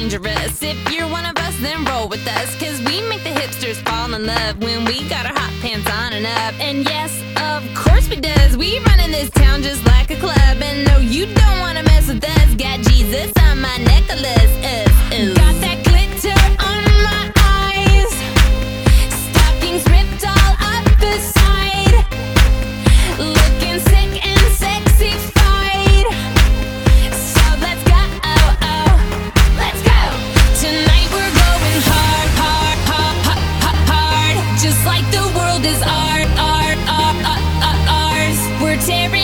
dangerous. If you're one of us, then roll with us. Cause we make the hipsters fall in love when we got our hot pants on and up. And yes, of course we does. We run in this town just like a club. And ours.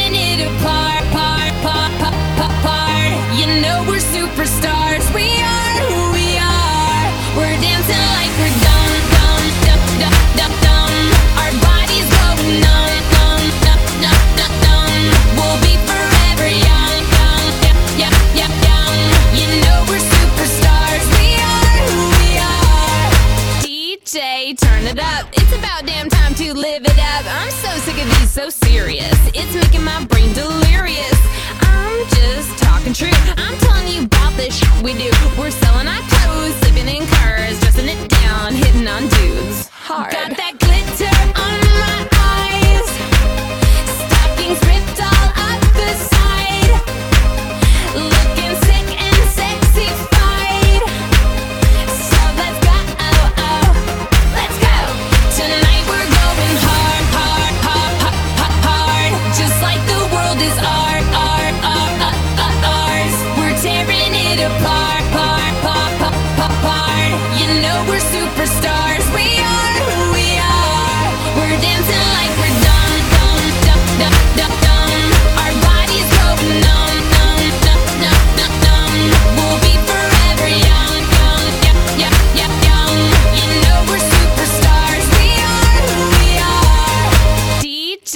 DJ, turn it up. It's about damn time to live it up. I'm so sick of these so serious. It's making my brain delirious. I'm just talking true. I'm telling you about this shit we do. We're selling our clothes, sleeping in cars, dressing it down, hitting on dudes. Hard.